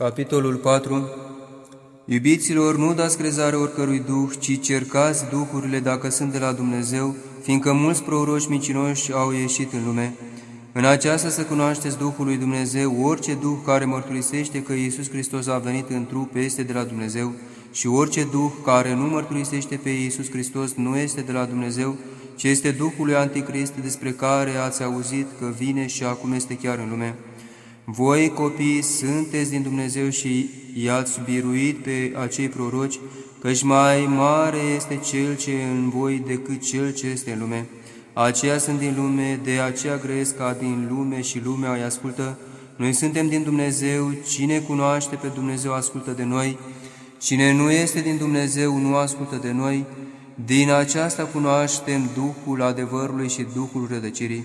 Capitolul 4 Iubiților, nu dați crezare oricărui duh, ci cercați duhurile dacă sunt de la Dumnezeu, fiindcă mulți proroși mincinoși au ieșit în lume. În aceasta să cunoașteți Duhul lui Dumnezeu, orice duh care mărturisește că Iisus Hristos a venit în trup este de la Dumnezeu și orice duh care nu mărturisește pe Iisus Hristos nu este de la Dumnezeu, ci este Duhul lui Anticrist despre care ați auzit că vine și acum este chiar în lume. Voi, copii, sunteți din Dumnezeu și i-ați biruit pe acei proroci, căci mai mare este Cel ce e în voi decât Cel ce este în lume. Aceia sunt din lume, de aceea grăiesc ca din lume și lumea îi ascultă. Noi suntem din Dumnezeu, cine cunoaște pe Dumnezeu ascultă de noi, cine nu este din Dumnezeu nu ascultă de noi. Din aceasta cunoaștem Duhul adevărului și Duhul rădăcirii.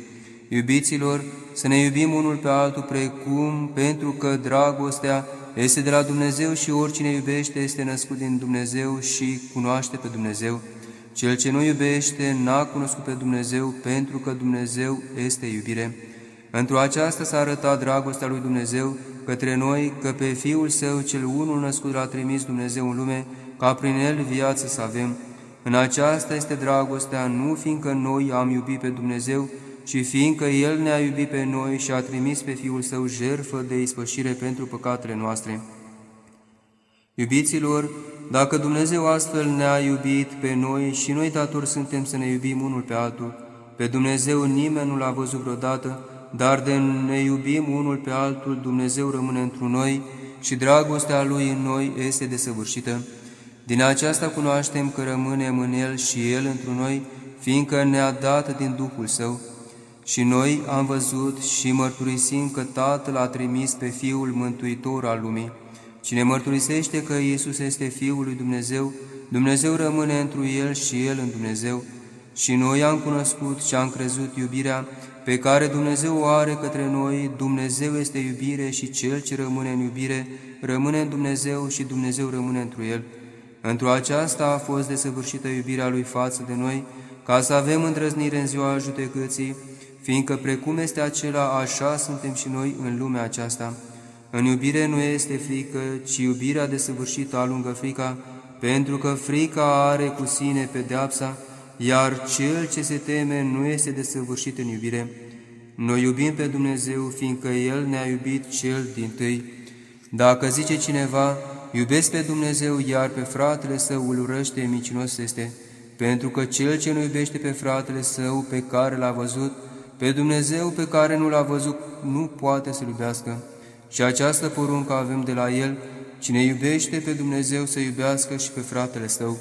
Iubiților, să ne iubim unul pe altul precum, pentru că dragostea este de la Dumnezeu și oricine iubește este născut din Dumnezeu și cunoaște pe Dumnezeu. Cel ce nu iubește n-a cunoscut pe Dumnezeu, pentru că Dumnezeu este iubire. Într-o aceasta s-a arătat dragostea lui Dumnezeu către noi, că pe Fiul Său, cel unul născut l-a trimis Dumnezeu în lume, ca prin El viață să avem. În aceasta este dragostea, nu fiindcă noi am iubit pe Dumnezeu, ci fiindcă El ne-a iubit pe noi și a trimis pe Fiul Său jertfă de ispășire pentru păcatele noastre. Iubiților, dacă Dumnezeu astfel ne-a iubit pe noi și noi datori suntem să ne iubim unul pe altul, pe Dumnezeu nimeni nu l-a văzut vreodată, dar de ne iubim unul pe altul, Dumnezeu rămâne întru noi și dragostea Lui în noi este desăvârșită. Din aceasta cunoaștem că rămânem în El și El întru noi, fiindcă ne-a dat din Duhul Său. Și noi am văzut și mărturisim că Tatăl a trimis pe Fiul Mântuitor al lumii. Cine mărturisește că Iisus este Fiul lui Dumnezeu, Dumnezeu rămâne întru El și El în Dumnezeu. Și noi am cunoscut și am crezut iubirea pe care Dumnezeu o are către noi. Dumnezeu este iubire și Cel ce rămâne în iubire rămâne în Dumnezeu și Dumnezeu rămâne întru El. Într-o aceasta a fost desăvârșită iubirea Lui față de noi, ca să avem îndrăznire în ziua judecății, fiindcă precum este acela, așa suntem și noi în lumea aceasta. În iubire nu este frică, ci iubirea desăvârșită alungă frica, pentru că frica are cu sine pedeapsa, iar cel ce se teme nu este desăvârșit în iubire. Noi iubim pe Dumnezeu, fiindcă El ne-a iubit cel din tâi. Dacă zice cineva, iubesc pe Dumnezeu, iar pe fratele său îl urăște, micinos este, pentru că cel ce nu iubește pe fratele său pe care l-a văzut, pe Dumnezeu pe care nu l-a văzut nu poate să iubească. Și această poruncă avem de la El, cine iubește pe Dumnezeu să iubească și pe fratele său.